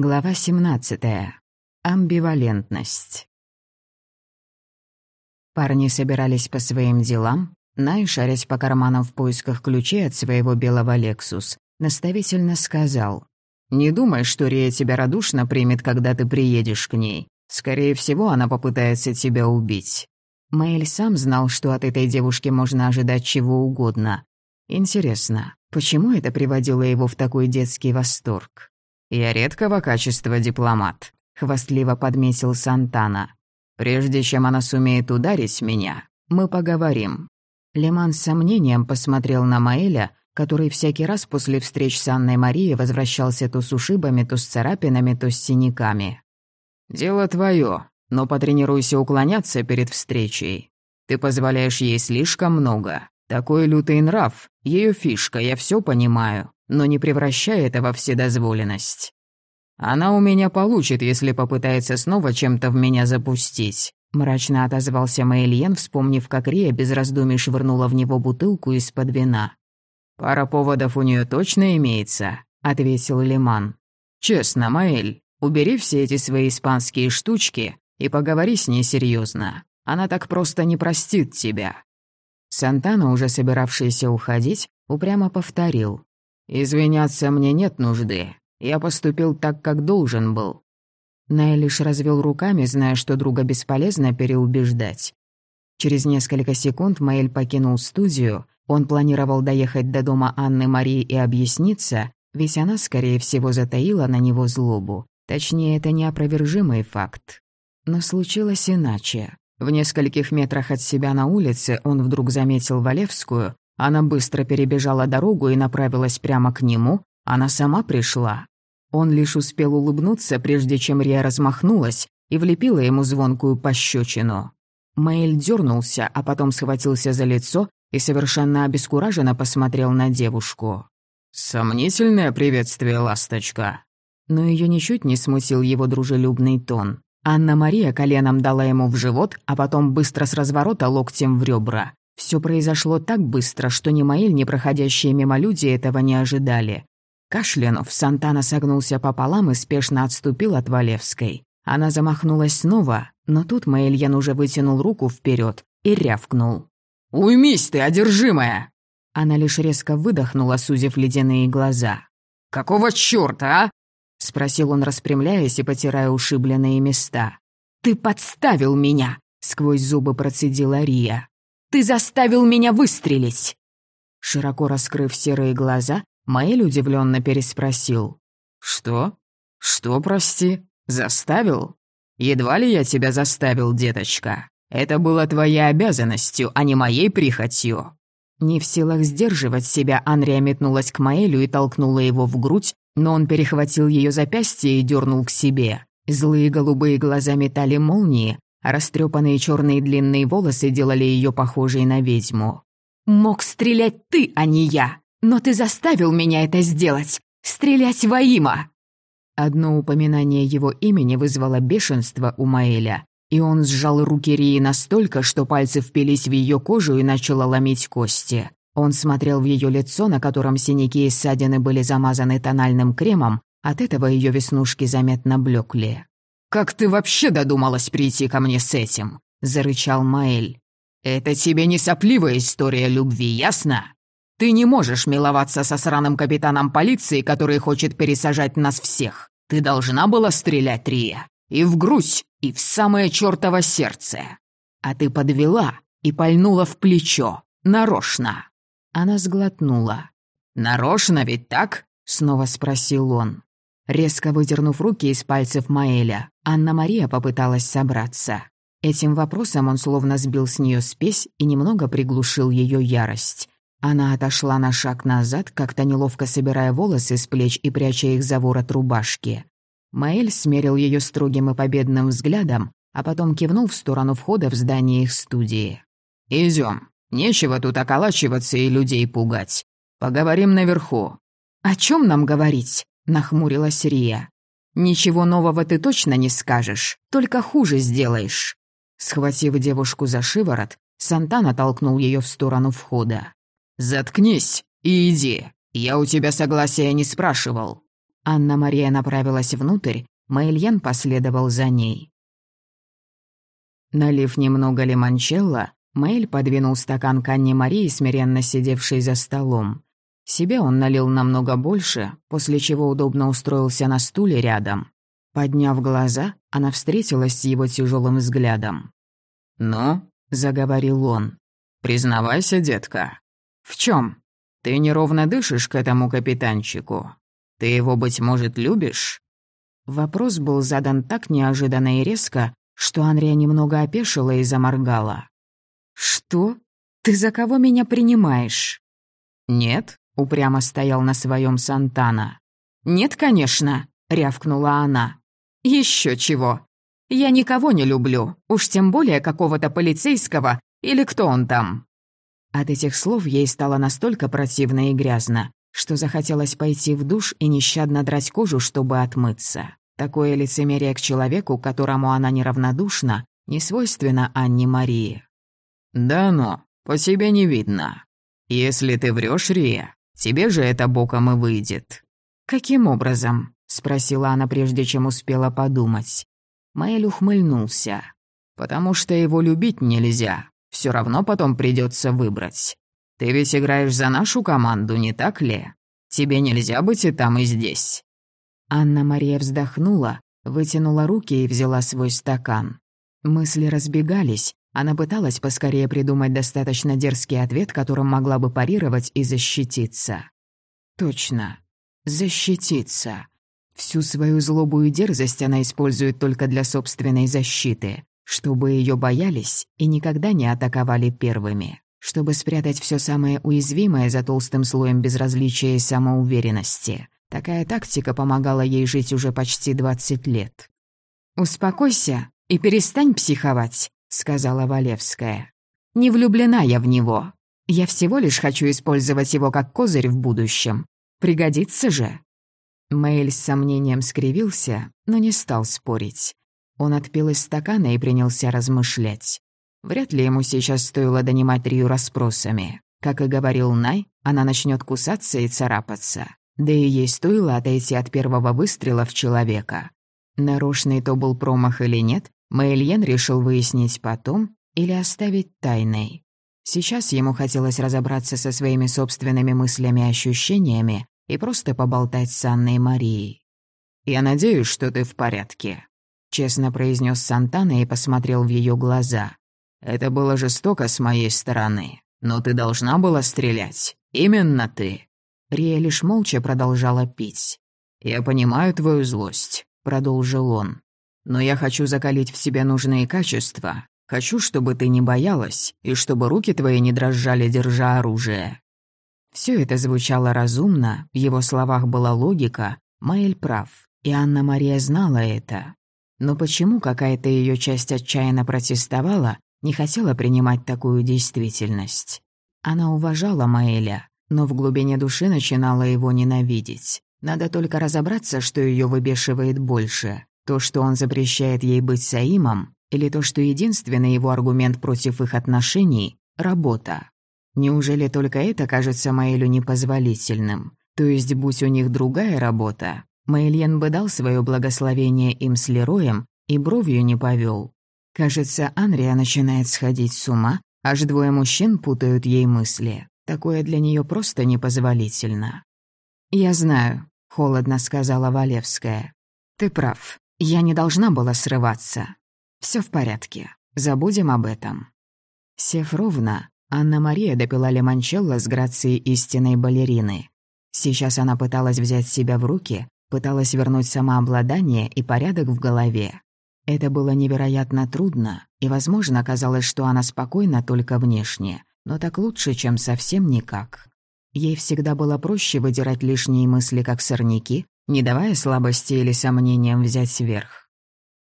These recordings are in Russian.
Глава 17. Амбивалентность. Парни собирались по своим делам, Най, шарясь по карманам в поисках ключей от своего белого «Лексус», наставительно сказал. «Не думай, что Рия тебя радушно примет, когда ты приедешь к ней. Скорее всего, она попытается тебя убить». Мэйль сам знал, что от этой девушки можно ожидать чего угодно. Интересно, почему это приводило его в такой детский восторг? «Я редкого качества дипломат», — хвастливо подметил Сантана. «Прежде чем она сумеет ударить меня, мы поговорим». Леман с сомнением посмотрел на Маэля, который всякий раз после встреч с Анной Марией возвращался то с ушибами, то с царапинами, то с синяками. «Дело твое, но потренируйся уклоняться перед встречей. Ты позволяешь ей слишком много. Такой лютый нрав, ее фишка, я все понимаю но не превращай это во вседозволенность. Она у меня получит, если попытается снова чем-то в меня запустить. Мрачно отозвался Мэйльен, вспомнив, как Рия без раздумий швырнула в него бутылку из-под вина. «Пара поводов у нее точно имеется», — ответил Лиман. «Честно, Маэль, убери все эти свои испанские штучки и поговори с ней серьезно. Она так просто не простит тебя». Сантана, уже собиравшийся уходить, упрямо повторил. «Извиняться мне нет нужды. Я поступил так, как должен был». Най лишь развел руками, зная, что друга бесполезно переубеждать. Через несколько секунд Маэль покинул студию. Он планировал доехать до дома Анны Марии и объясниться, ведь она, скорее всего, затаила на него злобу. Точнее, это неопровержимый факт. Но случилось иначе. В нескольких метрах от себя на улице он вдруг заметил Валевскую, она быстро перебежала дорогу и направилась прямо к нему. Она сама пришла. Он лишь успел улыбнуться, прежде чем Рия размахнулась и влепила ему звонкую пощечину. Мэйль дернулся, а потом схватился за лицо и совершенно обескураженно посмотрел на девушку. «Сомнительное приветствие, ласточка». Но ее ничуть не смутил его дружелюбный тон. Анна-Мария коленом дала ему в живот, а потом быстро с разворота локтем в ребра. Все произошло так быстро, что ни Маэль, ни проходящие мимо люди этого не ожидали. Кашлянув, Сантана согнулся пополам и спешно отступил от Валевской. Она замахнулась снова, но тут Маэльян уже вытянул руку вперед и рявкнул. «Уймись ты, одержимая!» Она лишь резко выдохнула, сузив ледяные глаза. «Какого чёрта, а?» — спросил он, распрямляясь и потирая ушибленные места. «Ты подставил меня!» — сквозь зубы процедила Рия. Ты заставил меня выстрелить!» Широко раскрыв серые глаза, Маэль удивленно переспросил. «Что? Что, прости? Заставил? Едва ли я тебя заставил, деточка. Это было твоей обязанностью, а не моей прихотью». Не в силах сдерживать себя, Анрия метнулась к Маэлю и толкнула его в грудь, но он перехватил ее запястье и дернул к себе. Злые голубые глаза метали молнии, Растрепанные черные длинные волосы делали ее похожей на ведьму. «Мог стрелять ты, а не я! Но ты заставил меня это сделать! Стрелять во имя!» Одно упоминание его имени вызвало бешенство у Маэля, и он сжал руки Рии настолько, что пальцы впились в ее кожу и начало ломить кости. Он смотрел в ее лицо, на котором синяки и ссадины были замазаны тональным кремом, от этого ее веснушки заметно блекли. «Как ты вообще додумалась прийти ко мне с этим?» — зарычал Маэль. «Это тебе не сопливая история любви, ясно? Ты не можешь миловаться со сраным капитаном полиции, который хочет пересажать нас всех. Ты должна была стрелять, Рия. И в грудь, и в самое чертово сердце. А ты подвела и пальнула в плечо. Нарочно». Она сглотнула. «Нарочно ведь так?» — снова спросил он. Резко выдернув руки из пальцев Маэля, Анна-Мария попыталась собраться. Этим вопросом он словно сбил с нее спесь и немного приглушил ее ярость. Она отошла на шаг назад, как-то неловко собирая волосы с плеч и пряча их за ворот рубашки. Маэль смерил ее строгим и победным взглядом, а потом кивнул в сторону входа в здание их студии. «Идем. Нечего тут околачиваться и людей пугать. Поговорим наверху». «О чем нам говорить?» Нахмурилась Рия. «Ничего нового ты точно не скажешь, только хуже сделаешь». Схватив девушку за шиворот, Сантана толкнул ее в сторону входа. «Заткнись и иди. Я у тебя согласия не спрашивал». Анна-Мария направилась внутрь, Маэльян последовал за ней. Налив немного лимончелло, Мэйль подвинул стакан к Анне Марии, смиренно сидевшей за столом. Себе он налил намного больше, после чего удобно устроился на стуле рядом. Подняв глаза, она встретилась с его тяжелым взглядом. «Ну?» — заговорил он. «Признавайся, детка». «В чем? Ты неровно дышишь к этому капитанчику. Ты его, быть может, любишь?» Вопрос был задан так неожиданно и резко, что Анрия немного опешила и заморгала. «Что? Ты за кого меня принимаешь?» «Нет», — упрямо стоял на своем Сантана. «Нет, конечно», — рявкнула она. Еще чего. Я никого не люблю, уж тем более какого-то полицейского или кто он там». От этих слов ей стало настолько противно и грязно, что захотелось пойти в душ и нещадно драть кожу, чтобы отмыться. Такое лицемерие к человеку, которому она неравнодушна, не свойственно Анне Марии. «Да но, по себе не видно. Если ты врешь, Рия, тебе же это боком и выйдет». «Каким образом?» — спросила она, прежде чем успела подумать. Мэйль ухмыльнулся. «Потому что его любить нельзя. Все равно потом придется выбрать. Ты ведь играешь за нашу команду, не так ли? Тебе нельзя быть и там, и здесь». Анна-Мария вздохнула, вытянула руки и взяла свой стакан. Мысли разбегались, она пыталась поскорее придумать достаточно дерзкий ответ, которым могла бы парировать и защититься. Точно. Защититься. Всю свою злобу и дерзость она использует только для собственной защиты, чтобы ее боялись и никогда не атаковали первыми чтобы спрятать все самое уязвимое за толстым слоем безразличия и самоуверенности. Такая тактика помогала ей жить уже почти 20 лет. «Успокойся и перестань психовать», — сказала Валевская. «Не влюблена я в него. Я всего лишь хочу использовать его как козырь в будущем. Пригодится же». Мэйль с сомнением скривился, но не стал спорить. Он отпил из стакана и принялся размышлять. Вряд ли ему сейчас стоило донимать Рию расспросами. Как и говорил Най, она начнет кусаться и царапаться. Да и ей стоило отойти от первого выстрела в человека. Нарочный то был промах или нет, Мэйльен решил выяснить потом или оставить тайной. Сейчас ему хотелось разобраться со своими собственными мыслями и ощущениями и просто поболтать с Анной Марией. «Я надеюсь, что ты в порядке», — честно произнес Сантана и посмотрел в ее глаза. Это было жестоко с моей стороны, но ты должна была стрелять. Именно ты». Рия лишь молча продолжала пить. «Я понимаю твою злость», — продолжил он. «Но я хочу закалить в себе нужные качества. Хочу, чтобы ты не боялась, и чтобы руки твои не дрожали, держа оружие». Все это звучало разумно, в его словах была логика, Маэль прав, и Анна-Мария знала это. Но почему какая-то ее часть отчаянно протестовала, не хотела принимать такую действительность. Она уважала Маэля, но в глубине души начинала его ненавидеть. Надо только разобраться, что ее выбешивает больше. То, что он запрещает ей быть Саимом, или то, что единственный его аргумент против их отношений — работа. Неужели только это кажется Маэлю непозволительным? То есть, будь у них другая работа, Маэльен бы дал свое благословение им с Лероем и бровью не повел. Кажется, Анрия начинает сходить с ума, аж двое мужчин путают ей мысли. Такое для нее просто непозволительно. «Я знаю», — холодно сказала Валевская. «Ты прав. Я не должна была срываться. Все в порядке. Забудем об этом». Сев ровно, Анна-Мария допила лимончелло с грацией истинной балерины. Сейчас она пыталась взять себя в руки, пыталась вернуть самообладание и порядок в голове. Это было невероятно трудно, и, возможно, казалось, что она спокойна только внешне, но так лучше, чем совсем никак. Ей всегда было проще выдирать лишние мысли, как сорняки, не давая слабости или сомнениям взять верх.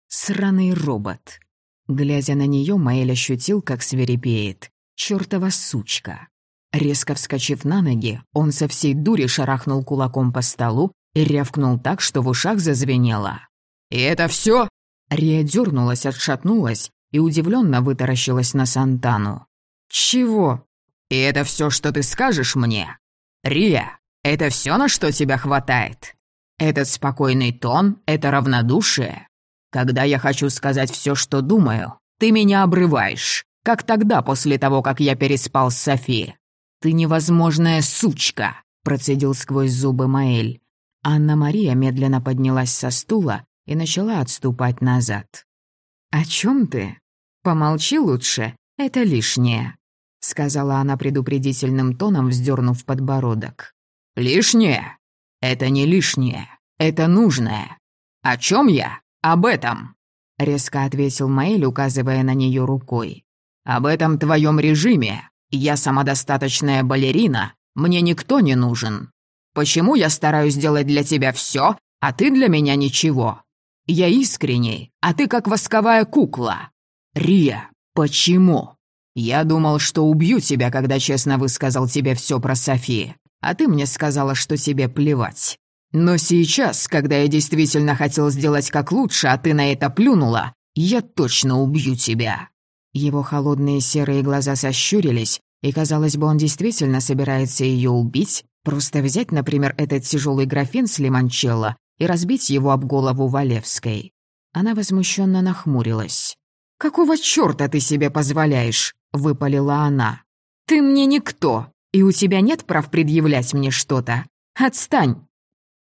Сраный робот. Глядя на нее, Маэль ощутил, как свирепеет. Чёртова сучка. Резко вскочив на ноги, он со всей дури шарахнул кулаком по столу и рявкнул так, что в ушах зазвенело. «И это все? Рия дернулась, отшатнулась и удивленно вытаращилась на Сантану. «Чего?» «И это все, что ты скажешь мне? Рия, это все, на что тебя хватает?» Этот спокойный тон — это равнодушие. Когда я хочу сказать все, что думаю, ты меня обрываешь, как тогда, после того, как я переспал с Софи. Ты невозможная сучка, процедил сквозь зубы Маэль. Анна-Мария медленно поднялась со стула и начала отступать назад. «О чем ты? Помолчи лучше, это лишнее», — сказала она предупредительным тоном, вздернув подбородок. «Лишнее? Это не лишнее, это нужное. О чем я? Об этом!» — резко ответил Маэль, указывая на нее рукой. «Об этом твоем режиме. Я самодостаточная балерина, мне никто не нужен. Почему я стараюсь сделать для тебя все, а ты для меня ничего? Я искренний, а ты как восковая кукла. Рия, почему? Я думал, что убью тебя, когда честно высказал тебе все про Софи, а ты мне сказала, что тебе плевать. Но сейчас, когда я действительно хотел сделать как лучше, а ты на это плюнула, я точно убью тебя». Его холодные серые глаза сощурились, и казалось бы, он действительно собирается ее убить, просто взять, например, этот тяжелый графин с лимончелло и разбить его об голову Валевской. Она возмущенно нахмурилась. «Какого чёрта ты себе позволяешь?» — выпалила она. «Ты мне никто, и у тебя нет прав предъявлять мне что-то. Отстань!»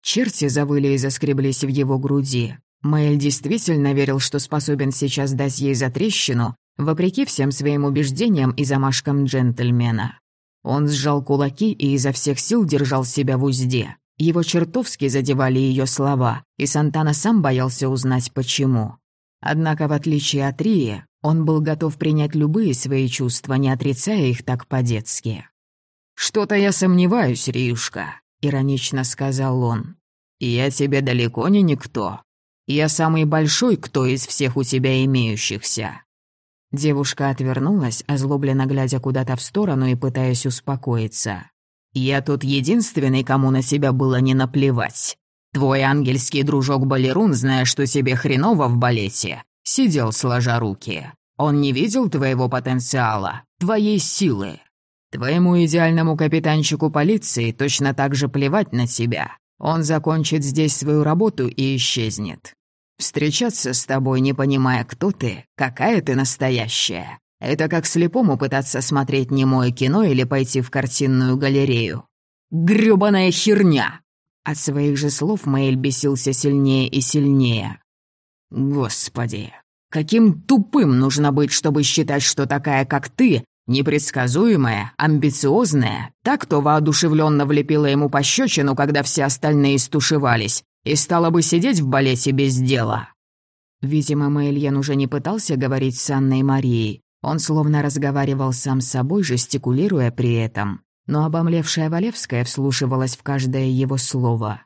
Черти завыли и заскреблись в его груди. Мэйл действительно верил, что способен сейчас дать ей затрещину, вопреки всем своим убеждениям и замашкам джентльмена. Он сжал кулаки и изо всех сил держал себя в узде. Его чертовски задевали ее слова, и Сантана сам боялся узнать почему. Однако, в отличие от Рии, он был готов принять любые свои чувства, не отрицая их так по-детски. «Что-то я сомневаюсь, Риюшка», — иронично сказал он. «Я тебе далеко не никто. Я самый большой, кто из всех у тебя имеющихся. Девушка отвернулась, озлобленно глядя куда-то в сторону и пытаясь успокоиться. «Я тут единственный, кому на себя было не наплевать. Твой ангельский дружок Балерун, зная, что тебе хреново в балете, сидел сложа руки. Он не видел твоего потенциала, твоей силы. Твоему идеальному капитанчику полиции точно так же плевать на тебя. Он закончит здесь свою работу и исчезнет. Встречаться с тобой, не понимая, кто ты, какая ты настоящая. Это как слепому пытаться смотреть немое кино или пойти в картинную галерею. Грёбаная херня!» От своих же слов Мэйль бесился сильнее и сильнее. «Господи, каким тупым нужно быть, чтобы считать, что такая, как ты, непредсказуемая, амбициозная, так, кто воодушевленно влепила ему пощечину, когда все остальные стушевались, и стала бы сидеть в балете без дела». Видимо, Мэйльен уже не пытался говорить с Анной Марией. Он словно разговаривал сам с собой, жестикулируя при этом. Но обомлевшая Валевская вслушивалась в каждое его слово.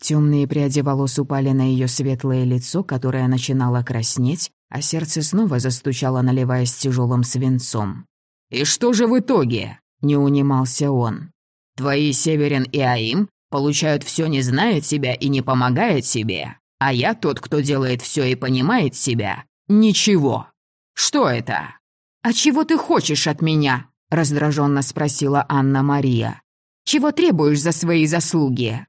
Темные пряди волос упали на ее светлое лицо, которое начинало краснеть, а сердце снова застучало, наливаясь тяжелым свинцом. «И что же в итоге?» — не унимался он. «Твои Северин и Аим получают все, не зная себя и не помогая себе. А я тот, кто делает все и понимает себя. Ничего. Что это? А чего ты хочешь от меня? раздраженно спросила Анна-Мария. Чего требуешь за свои заслуги?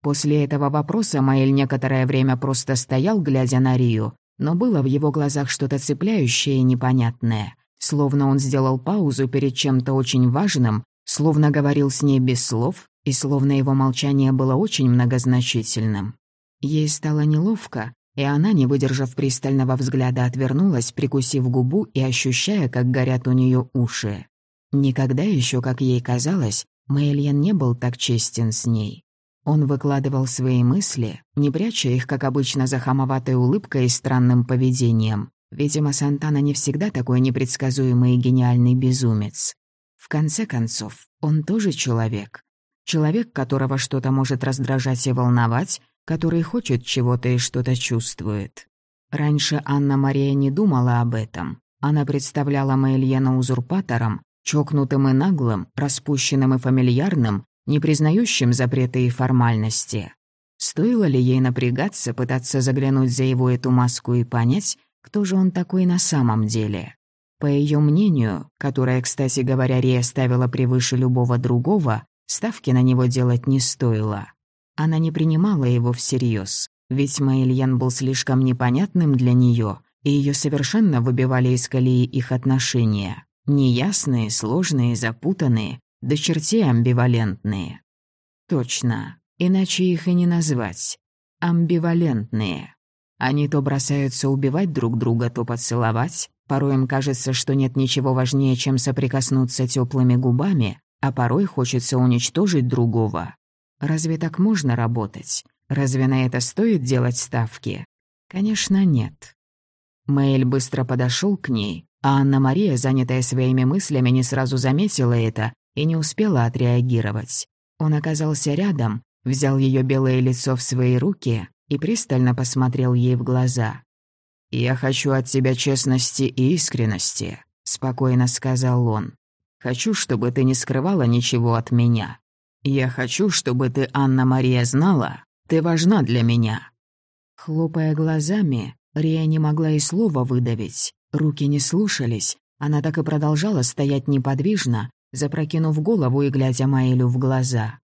После этого вопроса Маэль некоторое время просто стоял, глядя на Рию, но было в его глазах что-то цепляющее и непонятное, словно он сделал паузу перед чем-то очень важным, словно говорил с ней без слов, и словно его молчание было очень многозначительным. Ей стало неловко, и она, не выдержав пристального взгляда, отвернулась, прикусив губу и ощущая, как горят у нее уши. Никогда еще, как ей казалось, Мэйльян не был так честен с ней. Он выкладывал свои мысли, не пряча их, как обычно, за хамоватой улыбкой и странным поведением. Видимо, Сантана не всегда такой непредсказуемый и гениальный безумец. В конце концов, он тоже человек, Человек, которого что-то может раздражать и волновать, который хочет чего-то и что-то чувствует. Раньше Анна-Мария не думала об этом. Она представляла Мэйльена узурпатором, чокнутым и наглым, распущенным и фамильярным, не признающим запреты и формальности. Стоило ли ей напрягаться, пытаться заглянуть за его эту маску и понять, кто же он такой на самом деле? По ее мнению, которое, кстати говоря, Рия ставила превыше любого другого, Ставки на него делать не стоило. Она не принимала его всерьез, ведь Мэйльян был слишком непонятным для нее, и ее совершенно выбивали из колеи их отношения. Неясные, сложные, запутанные, до чертей амбивалентные. Точно, иначе их и не назвать. Амбивалентные. Они то бросаются убивать друг друга, то поцеловать. Порой им кажется, что нет ничего важнее, чем соприкоснуться теплыми губами, а порой хочется уничтожить другого. Разве так можно работать? Разве на это стоит делать ставки? Конечно, нет. Мэйль быстро подошел к ней, а Анна-Мария, занятая своими мыслями, не сразу заметила это и не успела отреагировать. Он оказался рядом, взял ее белое лицо в свои руки и пристально посмотрел ей в глаза. «Я хочу от тебя честности и искренности», — спокойно сказал он. «Хочу, чтобы ты не скрывала ничего от меня. Я хочу, чтобы ты, Анна-Мария, знала, ты важна для меня». Хлопая глазами, Рия не могла и слова выдавить. Руки не слушались. Она так и продолжала стоять неподвижно, запрокинув голову и глядя Маэлю в глаза.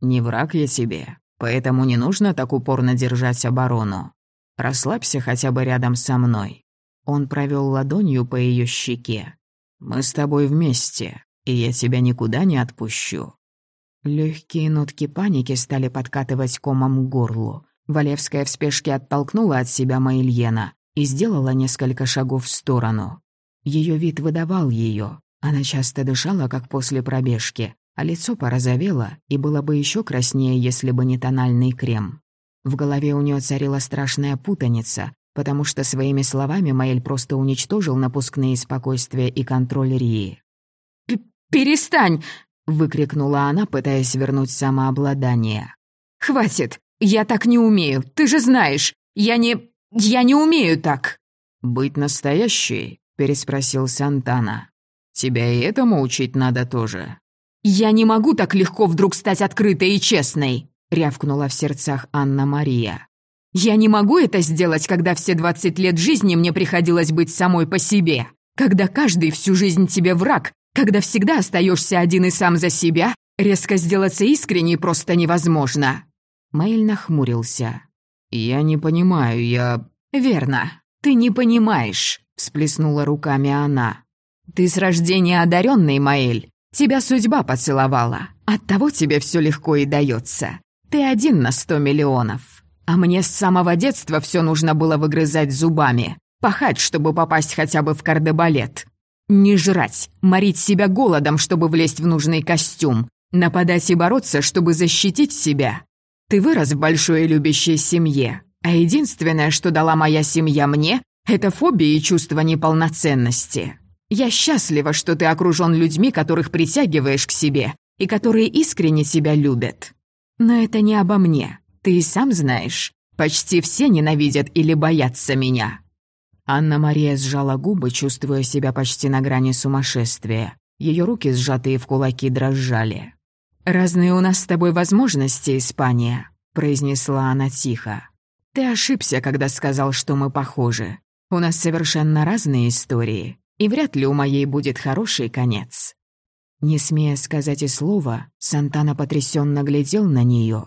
«Не враг я тебе, поэтому не нужно так упорно держать оборону. Расслабься хотя бы рядом со мной». Он провел ладонью по ее щеке. «Мы с тобой вместе, и я тебя никуда не отпущу». Легкие нотки паники стали подкатывать комом к горлу. Валевская в спешке оттолкнула от себя Маильена и сделала несколько шагов в сторону. Ее вид выдавал ее. Она часто дышала, как после пробежки, а лицо порозовело и было бы еще краснее, если бы не тональный крем. В голове у нее царила страшная путаница, потому что своими словами Маэль просто уничтожил напускные спокойствия и контроль Рии. «Перестань!» — выкрикнула она, пытаясь вернуть самообладание. «Хватит! Я так не умею, ты же знаешь. Я не... я не умею так». «Быть настоящей?» — переспросил Сантана. «Тебя и этому учить надо тоже». «Я не могу так легко вдруг стать открытой и честной», — рявкнула в сердцах Анна-Мария. «Я не могу это сделать, когда все двадцать лет жизни мне приходилось быть самой по себе, когда каждый всю жизнь тебе враг, когда всегда остаешься один и сам за себя, резко сделаться искренней просто невозможно. Мэйль нахмурился. «Я не понимаю, я...» «Верно, ты не понимаешь», — всплеснула руками она. «Ты с рождения одаренный, Маэль. Тебя судьба поцеловала. Оттого тебе все легко и дается. Ты один на сто миллионов. А мне с самого детства все нужно было выгрызать зубами, пахать, чтобы попасть хотя бы в кардебалет. Не жрать, морить себя голодом, чтобы влезть в нужный костюм, нападать и бороться, чтобы защитить себя. Ты вырос в большой любящей семье, а единственное, что дала моя семья мне, это фобия и чувство неполноценности. Я счастлива, что ты окружен людьми, которых притягиваешь к себе и которые искренне тебя любят. Но это не обо мне, ты и сам знаешь. Почти все ненавидят или боятся меня». Анна-Мария сжала губы, чувствуя себя почти на грани сумасшествия. Ее руки, сжатые в кулаки, дрожали. «Разные у нас с тобой возможности, Испания», — произнесла она тихо. «Ты ошибся, когда сказал, что мы похожи. У нас совершенно разные истории, и вряд ли у моей будет хороший конец». Не смея сказать и слова, Сантана потрясенно глядел на нее.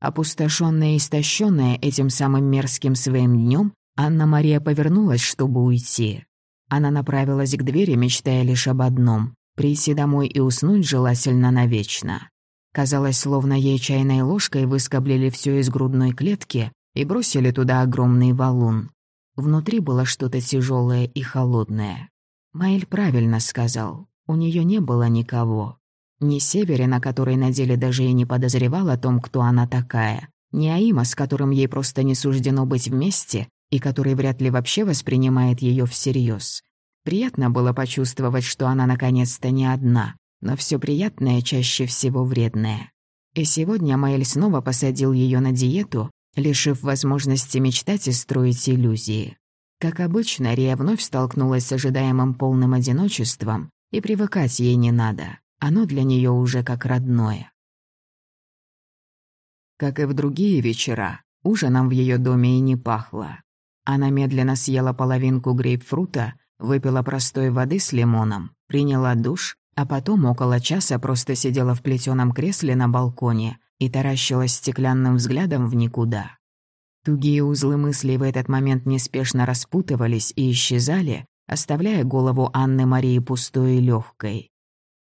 Опустошенная и истощенная этим самым мерзким своим днем, Анна-Мария повернулась, чтобы уйти. Она направилась к двери, мечтая лишь об одном — прийти домой и уснуть желательно навечно. Казалось, словно ей чайной ложкой выскоблили все из грудной клетки и бросили туда огромный валун. Внутри было что-то тяжелое и холодное. Маэль правильно сказал, у нее не было никого. Ни Северина, который на деле даже и не подозревал о том, кто она такая, ни Аима, с которым ей просто не суждено быть вместе и который вряд ли вообще воспринимает ее всерьез. Приятно было почувствовать, что она наконец-то не одна, но все приятное чаще всего вредное. И сегодня Маэль снова посадил ее на диету, лишив возможности мечтать и строить иллюзии. Как обычно, Рия вновь столкнулась с ожидаемым полным одиночеством, и привыкать ей не надо. Оно для нее уже как родное. Как и в другие вечера, ужином в ее доме и не пахло. Она медленно съела половинку грейпфрута, выпила простой воды с лимоном, приняла душ а потом около часа просто сидела в плетеном кресле на балконе, и таращилась стеклянным взглядом в никуда. Тугие узлы мыслей в этот момент неспешно распутывались и исчезали, оставляя голову Анны Марии пустой и легкой.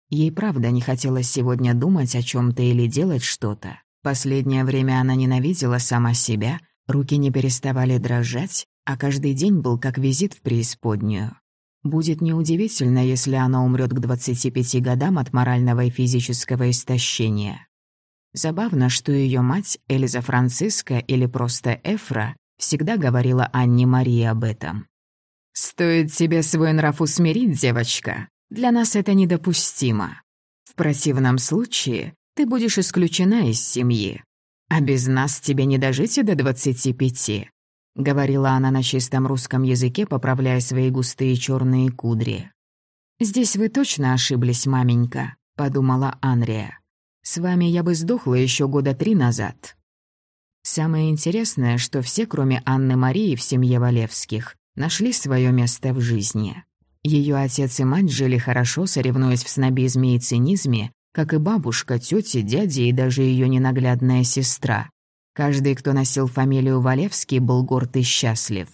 Ей правда не хотелось сегодня думать о чем то или делать что-то. Последнее время она ненавидела сама себя, руки не переставали дрожать, а каждый день был как визит в преисподнюю. Будет неудивительно, если она умрет к 25 годам от морального и физического истощения. Забавно, что ее мать, Эльза Франциска или просто Эфра, всегда говорила Анне Марии об этом. «Стоит тебе свой нрав усмирить, девочка. Для нас это недопустимо. В противном случае ты будешь исключена из семьи. А без нас тебе не дожить и до двадцати пяти», — говорила она на чистом русском языке, поправляя свои густые черные кудри. «Здесь вы точно ошиблись, маменька», — подумала Анрия. С вами я бы сдохла еще года три назад. Самое интересное, что все, кроме Анны Марии в семье Валевских, нашли свое место в жизни. Ее отец и мать жили хорошо, соревнуясь в снобизме и цинизме, как и бабушка, тетя, дядя и даже ее ненаглядная сестра. Каждый, кто носил фамилию Валевский, был горд и счастлив.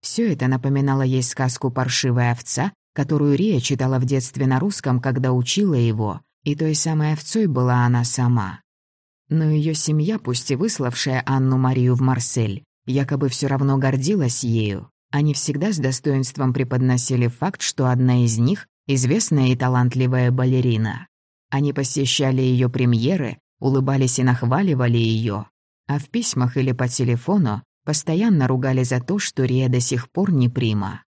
Все это напоминало ей сказку «Паршивая овца», которую Рия читала в детстве на русском, когда учила его, и той самой овцой была она сама. Но ее семья, пусть и выславшая Анну Марию в Марсель, якобы все равно гордилась ею. Они всегда с достоинством преподносили факт, что одна из них — известная и талантливая балерина. Они посещали ее премьеры, улыбались и нахваливали ее, а в письмах или по телефону постоянно ругали за то, что Рия до сих пор не прима.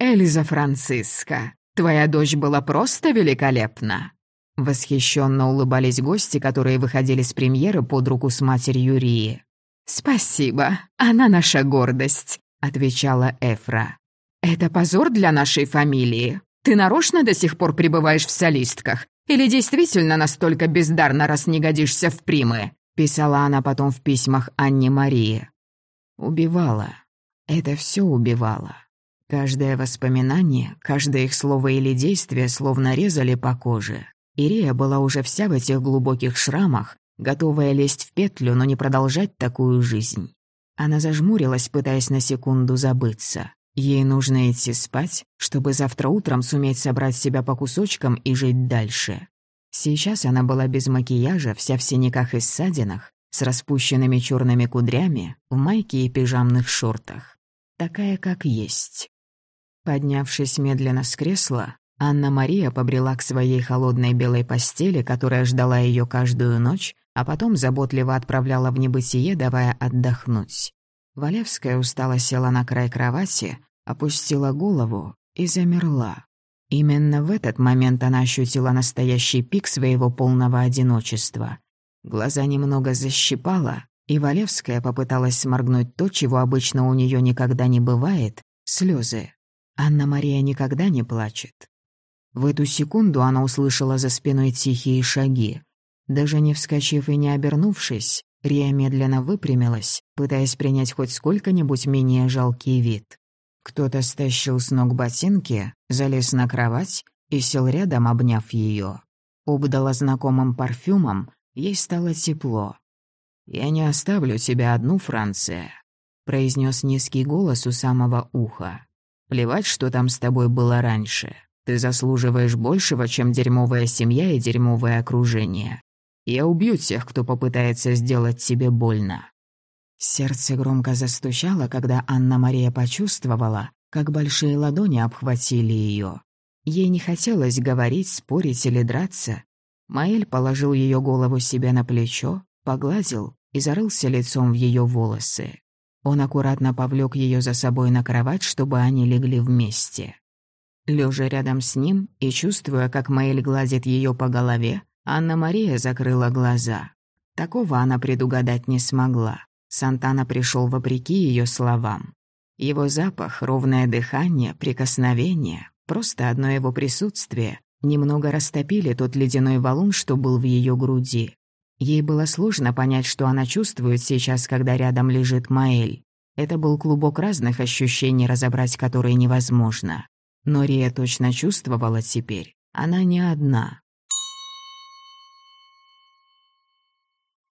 «Эльза Франциска, твоя дочь была просто великолепна!» Восхищенно улыбались гости, которые выходили с премьеры под руку с матерью Рии. «Спасибо, она наша гордость», — отвечала Эфра. «Это позор для нашей фамилии. Ты нарочно до сих пор пребываешь в солистках? Или действительно настолько бездарно, раз не годишься в примы?» — писала она потом в письмах Анне Марии. Убивала. Это все убивало. Каждое воспоминание, каждое их слово или действие словно резали по коже. Ирия была уже вся в этих глубоких шрамах, готовая лезть в петлю, но не продолжать такую жизнь. Она зажмурилась, пытаясь на секунду забыться. Ей нужно идти спать, чтобы завтра утром суметь собрать себя по кусочкам и жить дальше. Сейчас она была без макияжа, вся в синяках и ссадинах, с распущенными черными кудрями, в майке и пижамных шортах. Такая, как есть. Поднявшись медленно с кресла, Анна-Мария побрела к своей холодной белой постели, которая ждала ее каждую ночь, а потом заботливо отправляла в небытие, давая отдохнуть. Валевская устало села на край кровати, опустила голову и замерла. Именно в этот момент она ощутила настоящий пик своего полного одиночества. Глаза немного защипала, и Валевская попыталась сморгнуть то, чего обычно у нее никогда не бывает — слезы. Анна-Мария никогда не плачет. В эту секунду она услышала за спиной тихие шаги. Даже не вскочив и не обернувшись, Рия медленно выпрямилась, пытаясь принять хоть сколько-нибудь менее жалкий вид. Кто-то стащил с ног ботинки, залез на кровать и сел рядом, обняв ее. Обдала знакомым парфюмом, ей стало тепло. «Я не оставлю тебя одну, Франция», — произнес низкий голос у самого уха. «Плевать, что там с тобой было раньше. Ты заслуживаешь большего, чем дерьмовая семья и дерьмовое окружение. Я убью тех, кто попытается сделать тебе больно». Сердце громко застучало, когда Анна-Мария почувствовала, как большие ладони обхватили ее. Ей не хотелось говорить, спорить или драться. Маэль положил ее голову себе на плечо, погладил и зарылся лицом в ее волосы. Он аккуратно повлек ее за собой на кровать, чтобы они легли вместе. Лежа рядом с ним и чувствуя, как Мэйль гладит ее по голове, Анна-Мария закрыла глаза. Такого она предугадать не смогла. Сантана пришел вопреки ее словам. Его запах, ровное дыхание, прикосновение, просто одно его присутствие немного растопили тот ледяной валун, что был в ее груди. Ей было сложно понять, что она чувствует сейчас, когда рядом лежит Маэль. Это был клубок разных ощущений, разобрать которые невозможно. Но Рия точно чувствовала теперь, она не одна.